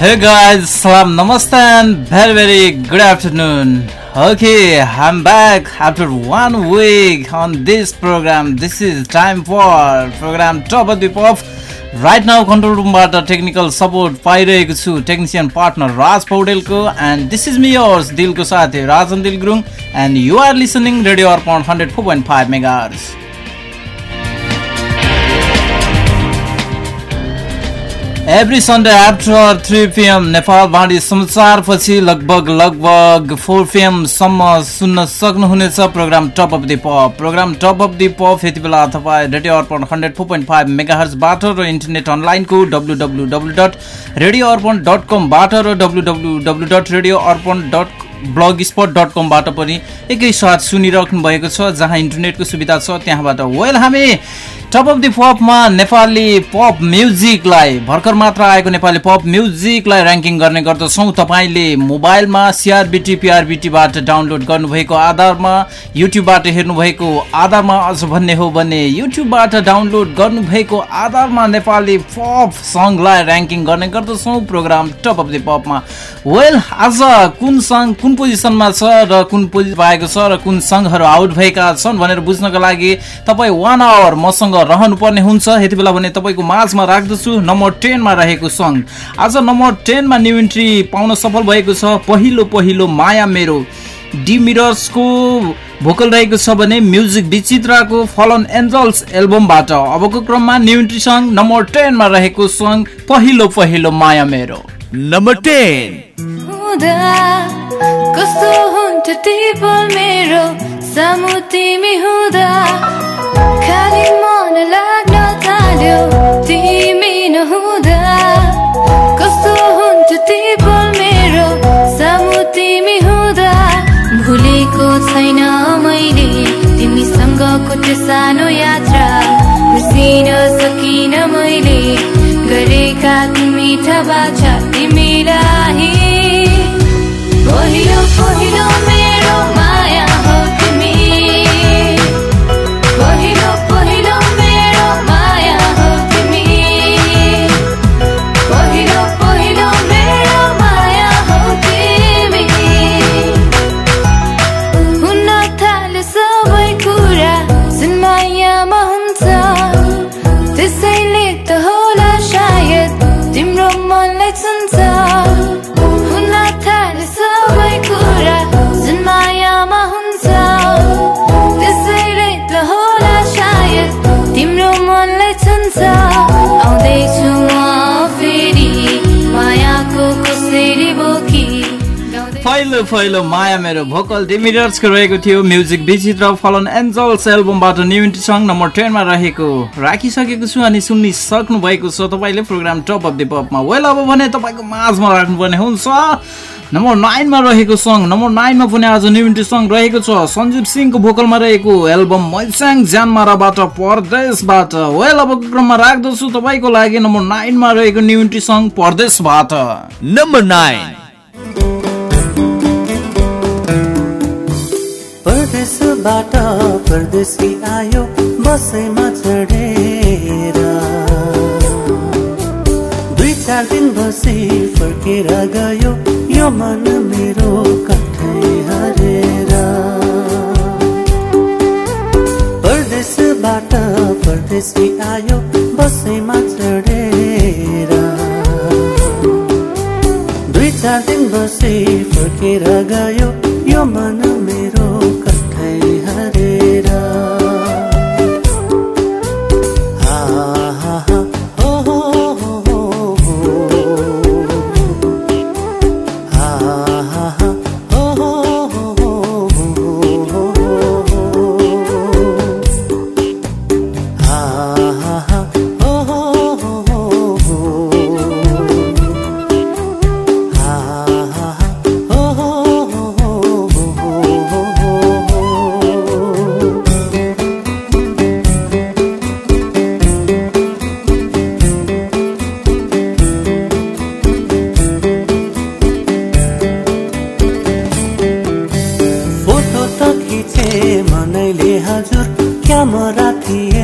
हे गाइज सलाम नमस्ते very very good afternoon okay हाम back after one time for program top of right now control रुमबाट technical support पाइरहेको छु टेक्निसियन पार्टनर राज पौडेलको एन्ड दिस इज मियर्स दिलको साथी Rajan Dil Gurung and you're listening radio Arpan five megahertz every Sunday after three PM Nepal बाँडी समाचारपछि लगभग लगभग फोर पिएमसम्म सुन्न सक्नुहुनेछ program top of the pop program top of the pop यति बेला तपाईँ radio Arpan hundred four point five मेगाहर्सबाट र इन्टरनेट अनलाइनको W W W dot radio Arpan dot कमबाट र W W W dot radio Arpan dot blogspot dot कमबाट पनि एकैसाथ सुनिराख्नु भएको छ जहाँ इन्टरनेटको सुविधा छ त्यहाँबाट वेल हामी टप अफ दि पपमा नेपाली पप म्युजिकलाई भर्खर मात्र आएको नेपाली पप म्युजिकलाई ऱ्याङ्किङ गर्ने गर्दछौँ। तपाईँले मोबाइलमा सिआरबिटी पिआरबिटीबाट डाउनलोड गर्नुभएको आधारमा युट्युबबाट हेर्नुभएको आधारमा अझ भन्ने हो भने युट्युबबाट डाउनलोड गर्नुभएको आधारमा नेपाली पप सङ्गलाई ऱ्याङ्किङ गर्ने गर्दछौँ। प्रोग्राम टप अफ दि पपमा वेल आज कुन सङ्ग कुन पोजिसनमा छ र कुन पोजिसन पाएको छ र कुन सङ्घहरू आउट भएका छन् भनेर बुझ्नको लागि तपाईँ वान आवर मसँग रहनुपर्ने हुन्छ। यति बेला भने तपाईँको माझमा राख्दछु। नम्बर टेनमा रहेको सङ्ग आज नम्बर टेनमा न्यु इन्ट्री पाउन सफल भएको छ। पहिलो पहिलो माया मेरो। डी मिरर्सको भोकल रहेको छ भने म्युजिक विचित्राको फलन एन्जल्स एल्बमबाट। अबको क्रममा न्यु इन्ट्री सङ्ग नम्बर टेनमा रहेको सङ्ग पहिलो पहिलो माया मेरो। Number ten. कस्तो हुन्थ्यो मेरो सामु तिमी हुँदा खाली मन लाग्न थाल्यो तिमी नहुँदा। कस्तो हुन्थ्यो ती पल मेरो सामु तिमी हुँदा भुलेको छैन मैले तिमीसँगको त्यो सानो यात्रा। बिर्सिन सकिन मैले गरेका मिठा बाछा तिमीलाई पहिलो पहिलो मेरो भोकल डिमिटर्सको रहेको थियो म्युजिक विचित्र फलन एन्जल्स एल्बमबाट न्युटी सङ्ग नम्बर टेनमा रहेको राखिसकेको छु अनि सुनिसक्नु भएको छ तपाईँले प्रोग्राम टप अफ द पपमा वेल अब भने तपाईँको माझमा राख्नुपर्ने हुन्छ। नम्बर नाइनमा रहेको सङ्ग नम्बर नाइनमा पनि आज न्युटी सङ्ग रहेको छ। सञ्जीव सिंहको भोकलमा रहेको एल्बम मैस्याङ ज्यानमाराबाट परदेशबाट वेल अब क्रममा राख्दछु तपाईँको लागि। नम्बर नाइनमा रहेको न्युटी सङ्ग परदेशबाट नम्बर नाइन परदेशबाट परदेशी आयो बसैमा चढेर। दुई चार दिन बसी फर्केर गयो यो मन मेरो कठै हरेर। परदेशबाट परदेशी आयो बसैमा चढेर। दुई चार दिन बसी फर्केर गयो यो मन amor a ti.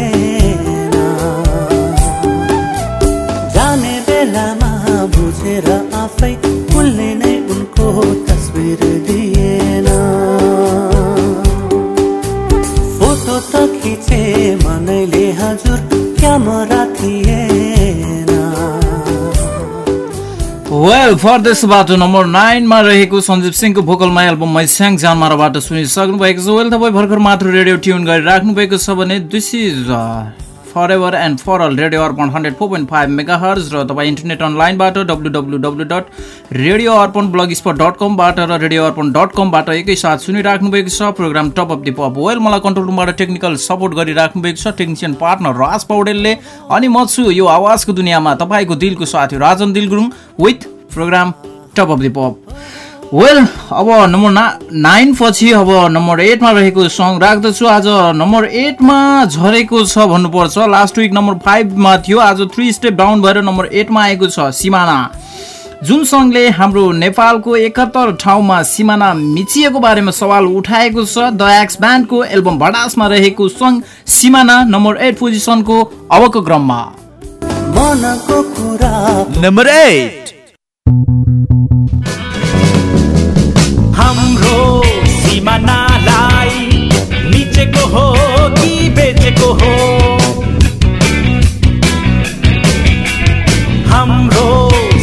वेल फरदेशबाट नम्बर नाइनमा रहेको सञ्जीव सिंहको भोकलमा एल्बम मैस्याङ जानमाराबाट सुनिसक्नु भएको छ वेल तपाईँ भर्खर मात्र रेडियो ट्युन गरिराख्नु भएको छ भने this is for ever and for all radio Arpan hundred four point five megahertz र तपाईँ इन्टरनेट अनलाइनबाट W W W dot radio Arpan blogspot dot कमबाट र रेडियो अर्पण डट कमबाट एकैसाथ सुनिराख्नु भएको छ। Program top of the pop well मलाई कन्ट्रोल रुमबाट टेक्निकल सपोर्ट गरिराख्नु भएको छ। टेक्निसियन पार्टनर राज पौडेलले अनि म छु यो आवाजको दुनियाँमा तपाईँको दिलको साथी Rajan Dil Gurung with program top of the pop well अब नम्बर ना नाइन पछि अब नम्बर एटमा रहेको सङ्ग राख्दछु। आज नम्बर एटमा झरेको छ भन्नुपर्छ। लास्ट विक नम्बर फाइभमा थियो। आज थ्री स्टेप डाउन भएर नम्बर एटमा आएको छ सिमाना। जुन सङ्घले हाम्रो नेपालको एकहत्तर ठाउँमा सिमाना मिचिएको बारेमा सवाल उठाएको छ द एक्स ब्यान्डको एल्बम भडासमा रहेको सङ्घ सिमाना नम्बर एट पोजिसनको अबको क्रममा। मनको कुरा नम्बर एट सिमानालाई निचेको हो कि बेचेको हो? हाम्रो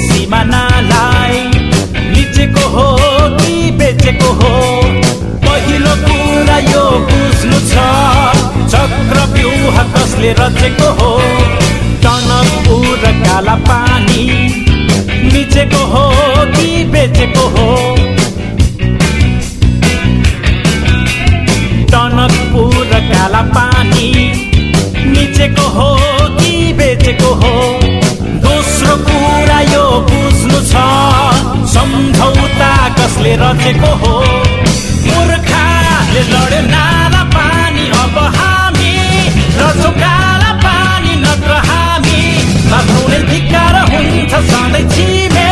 सिमानालाई निचेको हो कि बेचेको हो? पहिलो कुरा यो बुझ्नु छ चक्रव्यूह कसले रचेको हो? टनकपुर र काला पानी निचेको हो कि बेचेको हो? काला पानी निचेको हो कि बेचेको हो? दोस्रो कुरा यो बुझ्नु छ सम्झौता कसले रचेको हो? मूर्खाले लड्यो नाला पानी अब हामी रचो काला पानी नत्र हामी लाग्ने धिक्कार हुन्छ सधैँ छिमे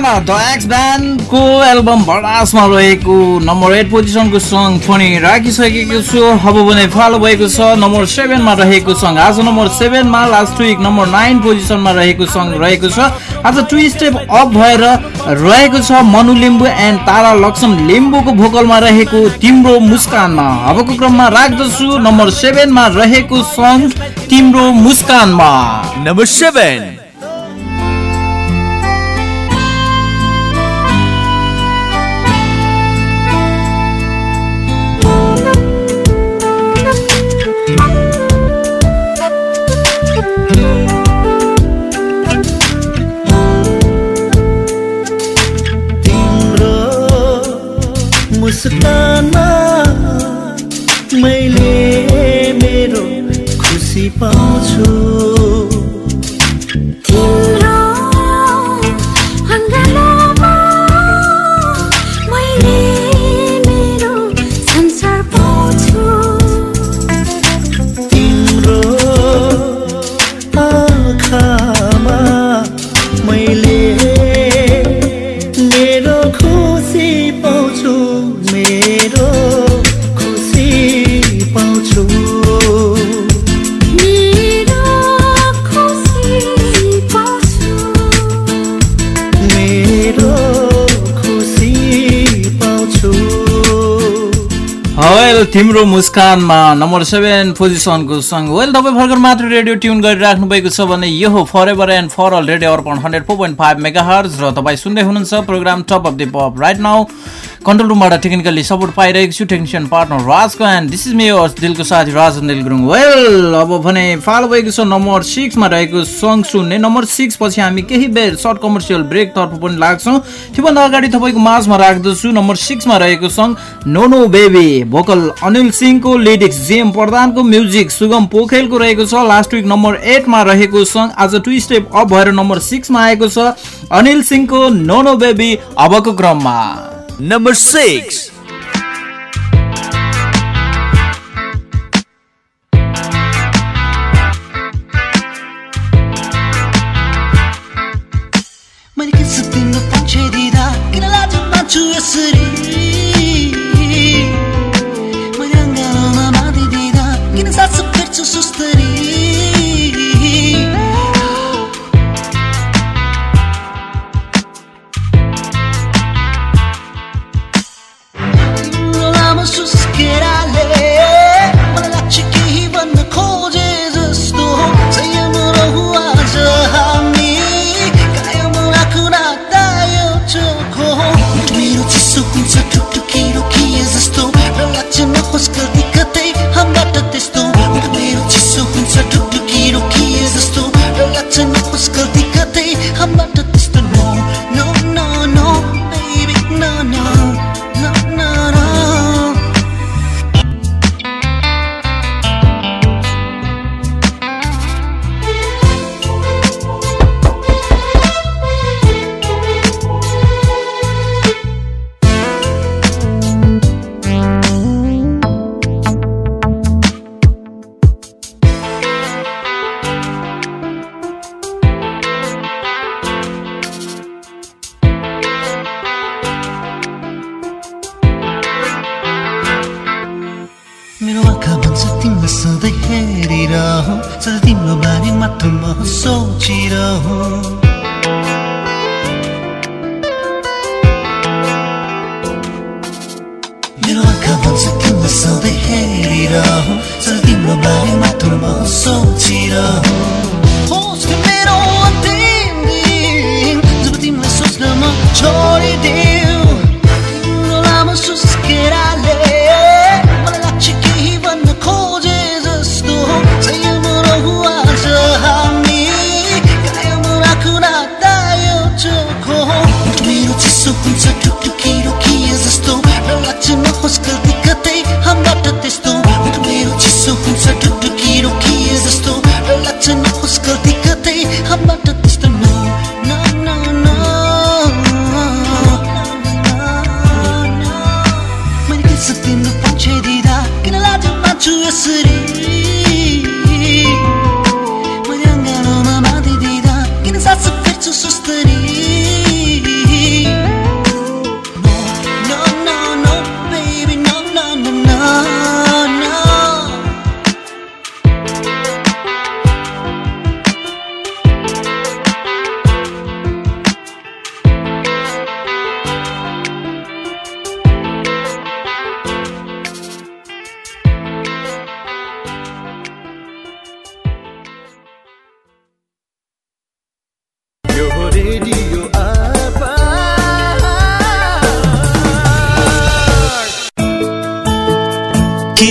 द एक्स ब्यान्डको एल्बम भडासमा रहेको नम्बर एट पोजिसनको सङ्ग पनि राखिसकेको छु। अब भने फलो भएको छ नम्बर सेभेनमा रहेको सङ्ग आज नम्बर सेभेनमा लास्ट विक नम्बर नाइन पोजिसनमा रहेको सङ्ग रहेको छ। आज टु स्टेप अप भएर रहेको छ मनु लिम्बू एन्ड तारा लक्ष्मण लिम्बूको भोकलमा रहेको तिम्रो मुस्कानमा। अबको क्रममा राख्दछु नम्बर सेभेनमा रहेको सङ्ग तिम्रो मुस्कानमा। नम्बर सेभेन तिम्रो मुस्कानमा नम्बर सेभेन पोजिसनको सङ्ग वेल तपाईँ भर्खर मात्र रेडियो ट्युन गरिराख्नु भएको छ भने यो हो forever and for all radio Arpan hundred four point five megahertz र तपाईँ सुन्दै हुनुहुन्छ program top of the pop right now control रुमबाट टेक्निकली सपोर्ट पाइरहेको छु टेक्निसियन पार्टनर राजको एन्ड दिस इज मे दिलको साथी राजन दिल गुरुङ वेल अब भने फालो भएको छ नम्बर सिक्समा रहेको सङ्ग सुन्ने। नम्बर सिक्स पछि हामी केही बेर सर्ट कमर्सियल ब्रेकतर्फ पनि लाग्छौँ। त्योभन्दा अगाडि तपाईँको माझमा राख्दछु। नम्बर सिक्समा रहेको song no no baby vocal Anil सिंहको लिरिक्स जेएम प्रधानको म्युजिक सुगम पोखेलको रहेको छ। लास्ट विक नम्बर एटमा रहेको सङ्ग आज टु स्टेप अप भएर नम्बर सिक्समा आएको छ। अनिल सिंहको नो बेबी अबको क्रममा। Number 6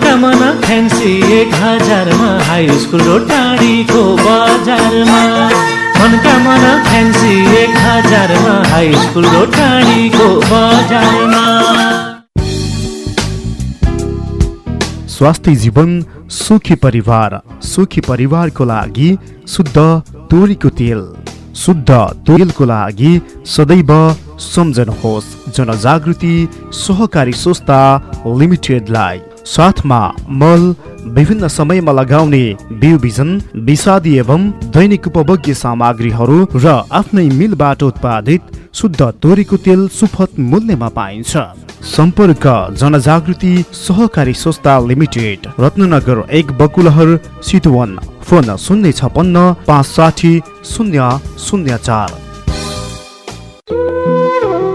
मनकामना फ्यान्सी एक हजारमा हाई स्कुल र टाढीको बजारमा। मनकामना फ्यान्सी एक हजारमा हाई स्कुल र टाढीको बजारमा। स्वास्थ्य जीवन सुखी परिवार। सुखी परिवारको लागि शुद्ध तोरीको तेल। शुद्ध तेलको लागि सदैव सम्झनुहोस्। जनजागृति सहकारी संस्था लिमिटेडलाई। साथमा मल विभिन्न समयमा लगाउने बिउ बिजन विषादी एवं दैनिक उपभोग्य सामग्रीहरू र आफ्नै मिलबाट उत्पादित शुद्ध तोरीको तेल सुपथ मूल्यमा पाइन्छ। सम्पर्क जनजागृति सहकारी संस्था लिमिटेड रत्ननगर एक बकुलहर सितवन फोन शून्य छपन्न पाँच साठी शून्य शून्य चार।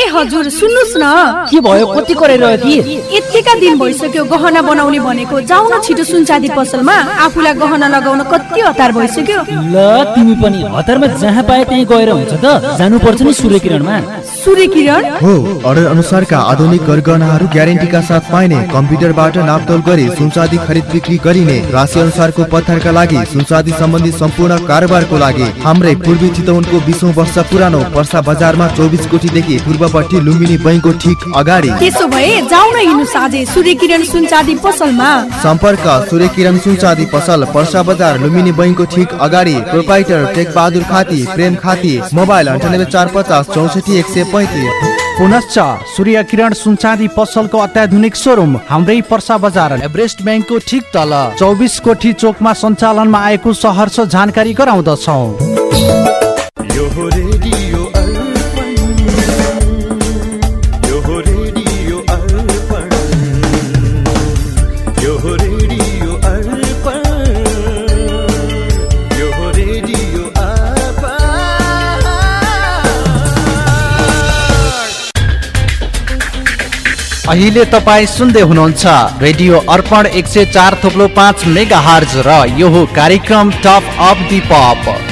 ए हजुर सुन्नुहोस् न। के भयो? कति गरेर कि यतिका दिन भइसक्यो गहना बनाउने भनेको। जाउ न छिटो सुनचाँदी पसलमा आफूलाई गहना लगाउन कति हतार भइसक्यो। ल तिमी पनि हतारमा जहाँ पाए त्यहीँ गएर हुन्छ त। जानुपर्छ नि सूर्य किरणमा। सूर्य किरण? हो अर्डर अनुसारका आधुनिक गरगहनाहरू ग्यारेन्टीका साथ पाइने कम्प्युटरबाट नापतोल गरी सुनचाँदी खरिद बिक्री गरिने राशि अनुसारको पत्थरका लागि सुनचाँदी सम्बन्धी सम्पूर्ण कारोबारको लागि हाम्रै पूर्वी चितवनको बिसौँ वर्ष पुरानो पर्सा बजारमा चौबिस कोटीदेखि पूर्वपट्टि लुम्बिनी बैङ्कको ठिक अगाडि। त्यसो भए हिँड्नु साझे सूर्य किरण सुनचाँदी पसलमा। सम्पर्क सूर्य किरण सुनचाँदी पसल पर्सा बजार लुम्बिनी बैङ्कको ठिक अगाडि प्रोपाइटर टेक बहादुर खाती प्रेम खाती मोबाइल अन्ठानब्बे चार पचास चौसठी एक सय पैँतिस पुनश्च सूर्य किरण सुनचाँदी पसलको अत्याधुनिक सोरुम हाम्रै पर्सा बजार। एभरेस्ट ब्याङ्कको ठिक तल। चौबिस कोठी चोकमा सञ्चालनमा आएको सहरर्ष जानकारी गराउँदछौ। अहिले तपाईँ सुन्दै हुनुहुन्छ रेडियो अर्पण एक सय चार थोप्लो पाँच मेगा हार्ज र यो कार्यक्रम top of the pop.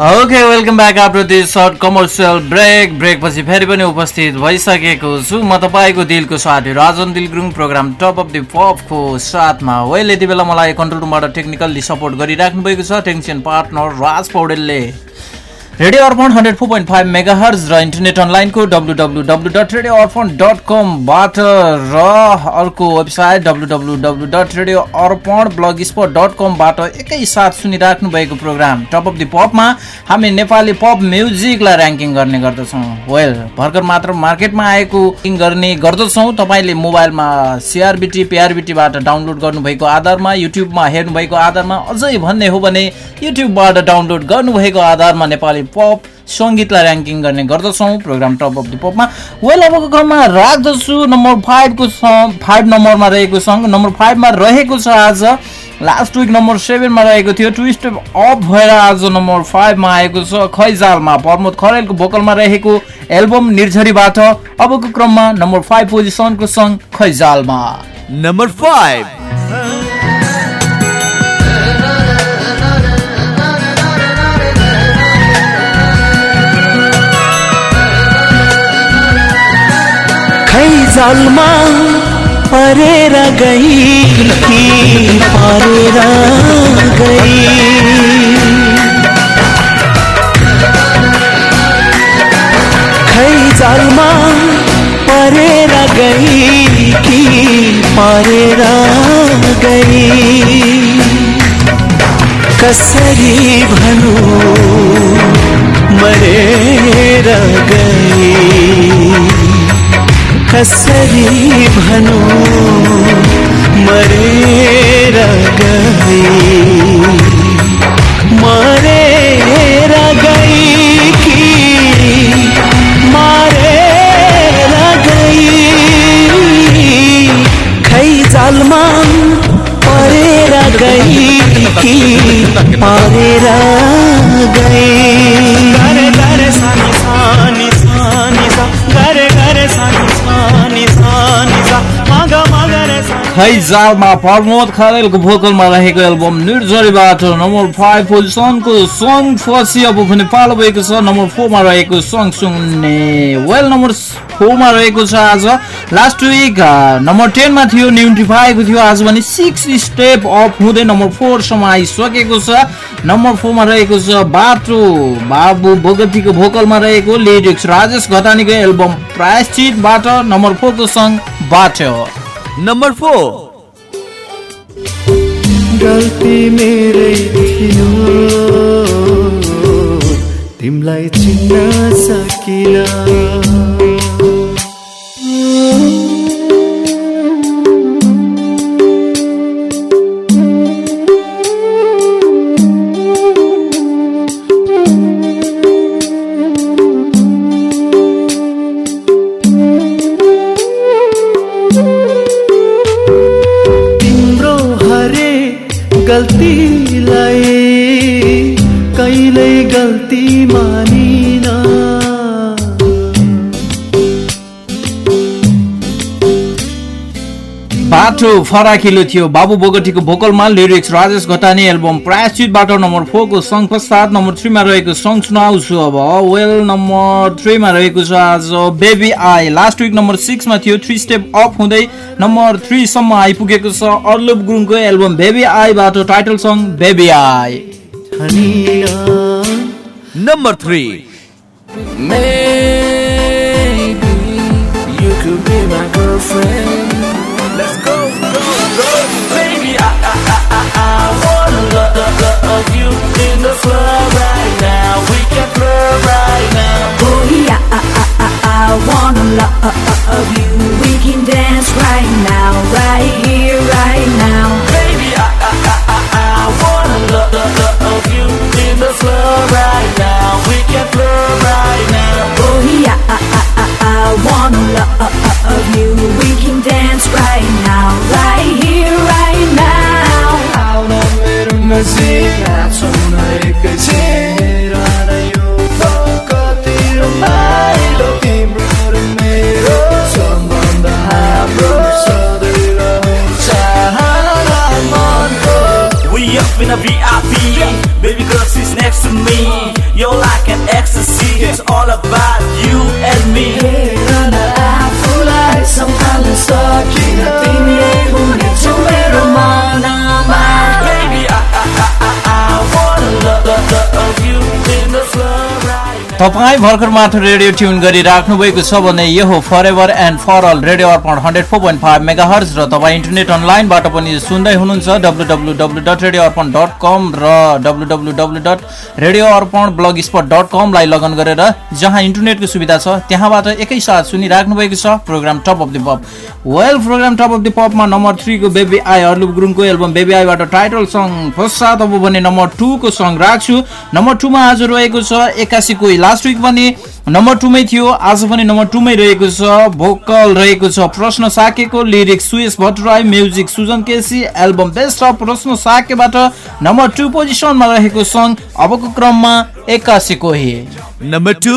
Okay welcome back after this short commercial break break पछि फेरि पनि उपस्थित भइसकेको छु म तपाईँको दिलको साथी Rajan Dil Gurung program top of the पपको साथमा वेल यति बेला मलाई कन्ट्रोल रुमबाट टेक्निकल्ली सपोर्ट गरिराख्नु भएको छ। टेक्निसियन पार्टनर राज पौडेलले। Radio Arpan hundred four point five megahertz र इन्टरनेट अनलाइनको W W W dot radio Arpan dot कमबाट र अर्को website W W W dot radio Arpan blogspot dot कमबाट एकैसाथ सुनिराख्नु भएको प्रोग्राम टप अफ दि पपमा हामी नेपाली पप म्युजिकलाई ऱ्याङ्किङ गर्ने गर्दछौँ। वेल भर्खर मात्र मार्केटमा आएको ऱ्याङ्किङ गर्ने गर्दछौँ। तपाईँले मोबाइलमा सिआरबिटी पिआरबिटीबाट डाउनलोड गर्नुभएको आधारमा युट्युबमा हेर्नुभएको आधारमा अझै भन्ने हो भने युट्युबबाट डाउनलोड गर्नुभएको आधारमा नेपाली पप सङ्गीतलाई ऱ्याङ्किङ गर्ने गर्दछौँ प्रोग्राम टप अफ द पपमा वेल अबको क्रममा राख्दछु नम्बर फाइभको सङ फाइभ नम्बरमा रहेको सङ्ग नम्बर फाइभमा रहेको छ आज। लास्ट विक नम्बर सेभेनमा रहेको थियो टु स्टेप अप भएर आज नम्बर फाइभमा आएको छ खैजालमा। प्रमोद खरेलको भोकलमा रहेको एल्बम निर्झरीबाट अबको क्रममा नम्बर फाइभ पोजिसनको सङ्ग खैजालमा। नम्बर फाइभ जालमा परेर गई परेर गई। खै जालमा परेर गई कि परेर गई। कसरी भनु मरेर गई। कसरी भनु मरेर गई मरेर गई कि मारेर गई खै जालमा परेर गई कि पारेर गई खैजालमा प्रमोद खरेलको भोकलमा रहेको एल्बम निर्जरीबाट नम्बर फाइभ पोजिसनको सङ्ग पछि अब भने पालो भएको छ नम्बर फोरमा रहेको सङ्ग सुन्ने वेल नम्बर फोरमा रहेको छ आज लास्ट विक नम्बर टेनमा थियो निम्टी पाएको थियो आज भने सिक्स स्टेप अप हुँदै नम्बर फोरसम्म आइसकेको छ नम्बर फोरमा रहेको छ बाटो बाबु भगतीको भोकलमा रहेको लिरिक्स राजेश घतानीको एल्बम प्रायश्चितबाट नम्बर फोरको सङ्ग बाटो नम्बर फोर। गल्ती मेरै थियो। तिमीलाई चिन्न सकिन। बाटो फराकिलो थियो। बाबु बोगटीको भोकलमा लिरिक्स राजेश घतानी एल्बम प्रायश्चितबाट नम्बर फोरको सङ्ग पश्चात नम्बर थ्रीमा रहेको सङ्ग सुनाउँछु अब। वेल नम्बर थ्रीमा रहेको छ आज baby I last week number सिक्समा थियो। थ्री स्टेप अप हुँदै नम्बर थ्रीसम्म आइपुगेको छ अर्लुप गुरुङको album baby आईबाट title song baby I number three Maybe you could be my girlfriend. fly right now. We can fly right now. Oh yeah, I, I, I, I wanna love you. We can dance right now, right here, right now. Baby, I, I, I, I, I wanna love, love, love you in the floor right now. We can fly right now. Oh yeah, I, I, I, I wanna love you. We can dance right now, right here, right now. Out of the music. तपाईँ भर्खर मात्र radio tune गरिराख्नु भएको छ भने यो हो for ever and for all radio Arpan hundred four point five megahertz र तपाईँ इन्टरनेट अनलाइनबाट पनि सुन्दै हुनुहुन्छ W W W dot radio Arpan dot com र W W W dot radio Arpan blogspot dot कमलाई लगन गरेर जहाँ इन्टरनेटको सुविधा छ त्यहाँबाट एकैसाथ सुनिराख्नु भएको छ program top of the pop well program top of the पपमा number थ्रीको बेबी आई अर्लुप गुरुङको एल्बम बेबी आईबाट टाइटल सङ्ग पश्चात अब भने नम्बर टूको सङ्ग राख्छु। नम्बर टूमा आज रहेको छ एक्कासीको लास्ट विक पनि नम्बर टूमै थियो आज पनि नम्बर टूमै रहेको छ भोकल रहेको छ। Prashna साकेको lyrics Suyash Bhattarai music Sujan KC album best of Prashna साकेबाट number two पोजिसनमा रहेको सङ्ग अबको क्रममा एक्कासी कोही। नम्बर टू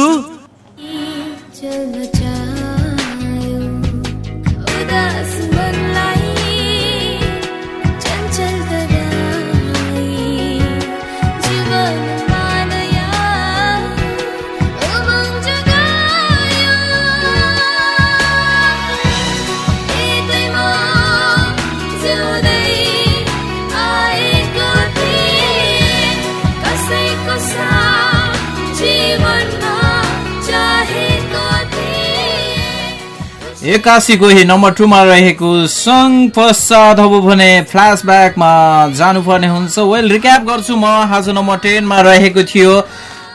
थिएँ एकासी गोही नम्बर टूमा रहेको सङ्घ पश्चात अब भने फ्ल्यासब्याकमा जानुपर्ने हुन्छ। वेल रिक्याप गर्छु म आज नम्बर टेनमा रहेको थियो।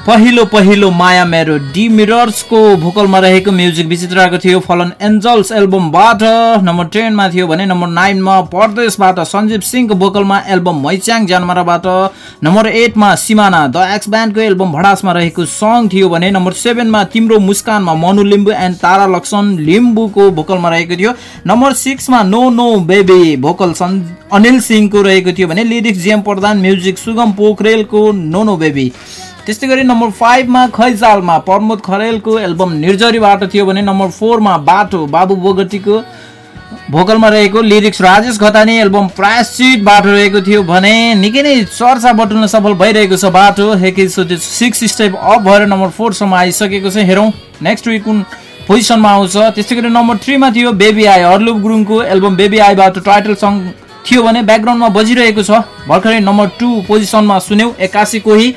पहिलो पहिलो माया मेरो डी मिरर्सको भोकलमा रहेको म्युजिक विचित्रको थियो फलन एन्जल्स एल्बमबाट। नम्बर टेनमा थियो भने नम्बर नाइनमा परदेशबाट सञ्जीव सिंहको भोकलमा एल्बम मैच्याङ जानमाराबाट। नम्बर एटमा सिमाना द एक्स ब्यान्डको एल्बम भडासमा रहेको सङ्ग थियो भने नम्बर सेभेनमा तिम्रो मुस्कानमा मनु लिम्बू एन्ड तारा लक्ष्मण लिम्बूको भोकलमा रहेको थियो। नम्बर सिक्समा नो नो बेबी भोकल सन् अनिल सिंहको रहेको थियो भने लिरिक्स जिएम प्रधान म्युजिक सुगम पोखरेलको नो नो बेबी। त्यस्तै गरी नम्बर फाइभमा खैजालमा प्रमोद खरेलको एल्बम निर्जरीबाट थियो भने नम्बर फोरमा बाटो बाबु बोगटीको भोकलमा रहेको लिरिक्स राजेश घतानी एल्बम प्रायश्चितबाट रहेको थियो भने निकै नै चर्चा बटुल्न सफल भइरहेको छ बाटो। एकैचोटि सिक्स स्टेप अप भएर नम्बर फोरसम्म आइसकेको छ। हेरौँ नेक्स्ट विक कुन पोजिसनमा आउँछ। त्यस्तै गरी नम्बर थ्रीमा थियो बेबी आई अर्लुप गुरुङको एल्बम बेबी आईबाट टाइटल सङ्ग थियो भने ब्याकग्राउन्डमा बजिरहेको छ। भर्खरै नम्बर टू पोजिसनमा सुन्यौँ एक्कासी कोही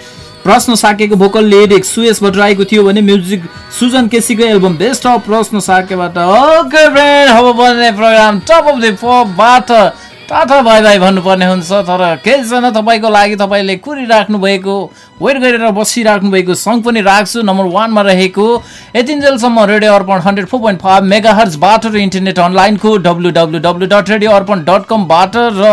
प्रश्न साकेको भोकल लिरिक्स सुयस भट्टराईको थियो भने म्युजिक सुजन केसीको album best of Prashna साकेबाट okay program top of the tata bye bye भन्नुपर्ने हुन्छ तर केही छैन तपाईँको लागि तपाईँले कुरिराख्नु भएको वेट गरेर बसिराख्नु भएको सङ्ग पनि राख्छु। नम्बर वानमा रहेको यतिन्जेलसम्म radio Arpan hundred four point five mega र इन्टरनेट अनलाइनको W W W dot radio Arpan dot कमबाट र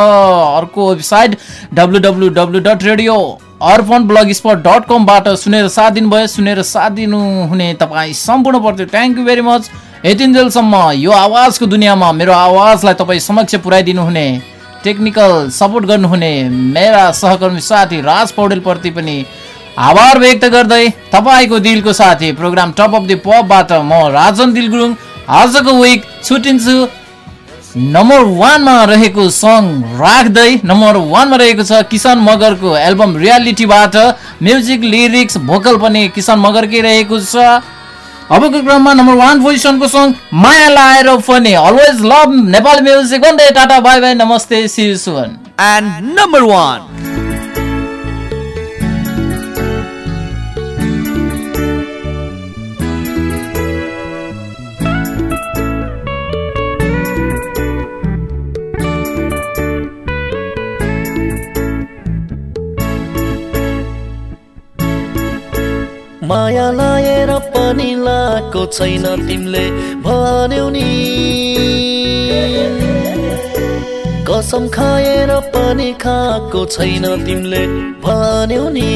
अर्को website W W W dot radio Arpan blogspot dot कमबाट सुनेर साथ दिनुभयो। सुनेर साथ दिनुहुने तपाईँ सम्पूर्णप्रति थ्याङ्क यू भेरी मच यतिन्जेलसम्म यो आवाजको दुनियाँमा मेरो आवाजलाई तपाईँ समक्ष पुर्याइदिनु हुने टेक्निकल सपोर्ट गर्नुहुने मेरा सहकर्मी साथी राज पौडेलप्रति पनि आभार व्यक्त गर्दै तपाईँको दिलको साथी प्रोग्राम टप अफ द पपबाट म राजन दिल गुरुङ आजको विक छुट्टिन्छु नम्बर वानमा रहेको सङ्ग राख्दै नम्बर वानमा रहेको छ किसान मगरको एल्बम रियालिटीबाट म्युजिक लिरिक्स भोकल पनि किसान मगरकै रहेको छ। अबको क्रममा नम्बर वान पोजिसनको सङ्ग माया लाएर पनि अलवेज लभ नेपाली म्युजिक भन्दै टाटा बाई बाई नमस्ते see soon and number one माया लाएर पनि लाएको छैन तिमीले भन्यौ नि। कसम खाएर पनि खाएको छैन तिमीले भन्यौ नि।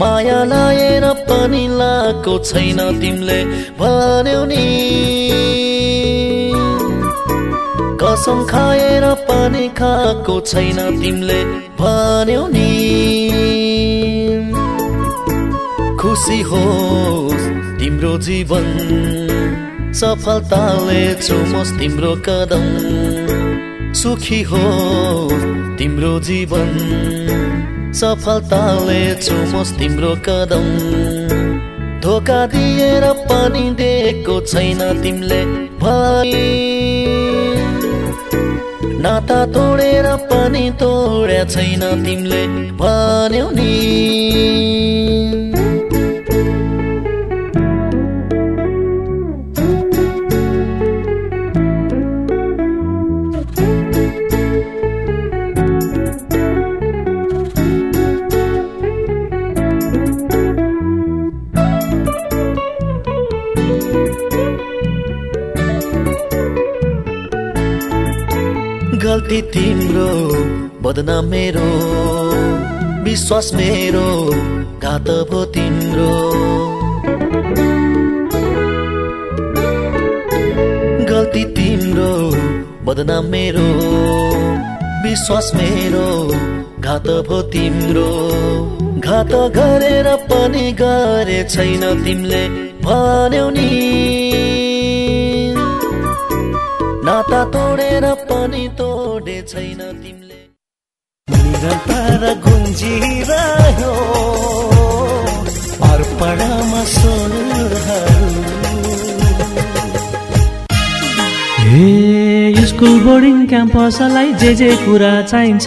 माया लाएर पनि लाएको छैन तिमीले भन्यौ नि। कसम खाएर पनि खाएको छैन तिमीले भन्यौ नि। खुसी होस्। तिम्रो जीवन सफलताले चुमोस् तिम्रो कदम। सुखी होस्। तिम्रो जीवन सफलताले चुमोस् तिम्रो कदम। धोका दिएर पनि दिएको छैन तिमीले भाइ नाता तोडेर पनि तोड्या छैन तिमीले भन्यौ नि। गल्ती तिम्रो बदनाम मेरो विश्वास मेरो घात भो तिम्रो। गल्ती तिम्रो बदनाम मेरो विश्वास मेरो घात भो तिम्रो। घात गरेर पनि गरे छैन तिमीले भन्यौ नि। नाता तोडेर पनि तोडे छैन तिमीले। निरन्तर गुन्जिरह्यो अर्पणमा स्वरहरू हे स्कुल बोर्डिङ क्याम्पसलाई जे जे कुरा चाहिन्छ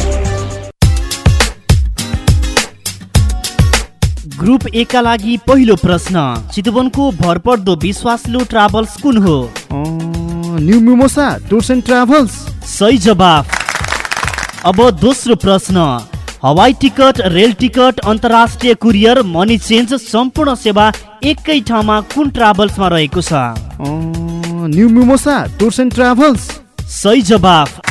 ग्रुप ए का लागि पहिलो प्रश्न। चितवनको भरपर्दो विश्वासिलो ट्राभल्स कुन हो? New Mimosa tours and travels. सही जवाफ। अब दोस्रो प्रश्न। हवाई टिकट रेल टिकट अन्तर्राष्ट्रिय कुरियर मनी चेन्ज सम्पूर्ण सेवा एकै ठाउँमा कुन ट्राभल्समा रहेको छ? New Mimosa tours and travels. सही जवाफ।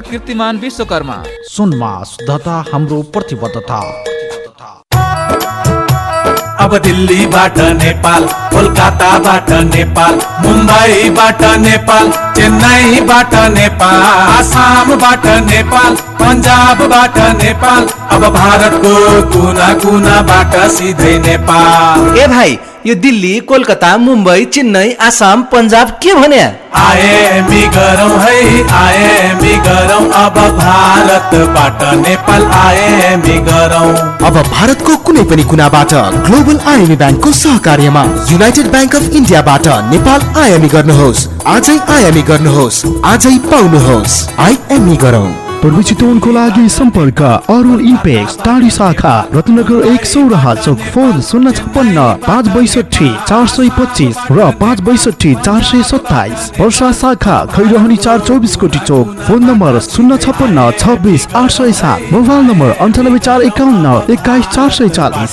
कीर्तिमान विश्वकर्मा। सुनमा शुद्धता हाम्रो प्रतिबद्धता। अब दिल्लीबाट नेपाल कोलकाताबाट नेपाल मुम्बईबाट नेपाल चेन्नईबाट नेपाल आसामबाट नेपाल पन्जाबबाट नेपाल अब भारतको कुना कुनाबाट सिधै नेपाल। ए भाइ यो दिल्ली कोलकाता मुम्बई चेन्नई आसाम पन्जाब के भने? आएमी गरौँ है आएमी गरौँ। अब भारतबाट नेपाल आएमी गरौँ। अब भारतको कुनै पनि कुनाबाट ग्लोबल आइएमई ब्याङ्कको सहकार्यमा युनाइटेड ब्याङ्क अफ इन्डियाबाट नेपाल आइएमई गर्नुहोस्। आजै आइएमई गर्नुहोस् आजै पाउनुहोस्। आइएमई गरौँ। पूर्वी चितवनको लागि सम्पर्क अरुण इम्पेक्स टाढी शाखा रत्नगर एक सौराहा चोक फोन शून्य छप्पन्न पाँच बैसठी चार सय पच्चिस र पाँच बैसठी चार सय सत्ताइस। वर्षा शाखा खैरहनी चार चौबिस कोटी चोक फोन नम्बर शून्य छप्पन्न छब्बिस आठ सय सात। मोबाइल नम्बर अन्ठानब्बे चार एकाउन्न एक्काइस चार सय चालिस।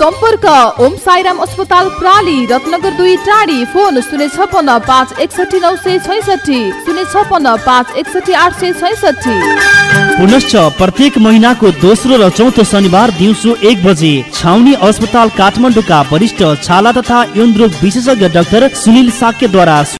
सम्पर्क। ओम साईराम अस्पताल प्राली रत्नगर दुई टाढी। फोन शून्य छपन्न पाँच एकसठी नौ सय छैसठी शून्य छपन्न पाँच एकसठी आठ सय छैसठी पुनश्च प्रत्येक महिनाको दोस्रो र चौथो शनिबार दिउँसो एक बजे छाउनी अस्पताल काठमाडौँका वरिष्ठ छाला तथा यौन रोग विशेषज्ञ डाक्टर सुनिल साक्यद्वारा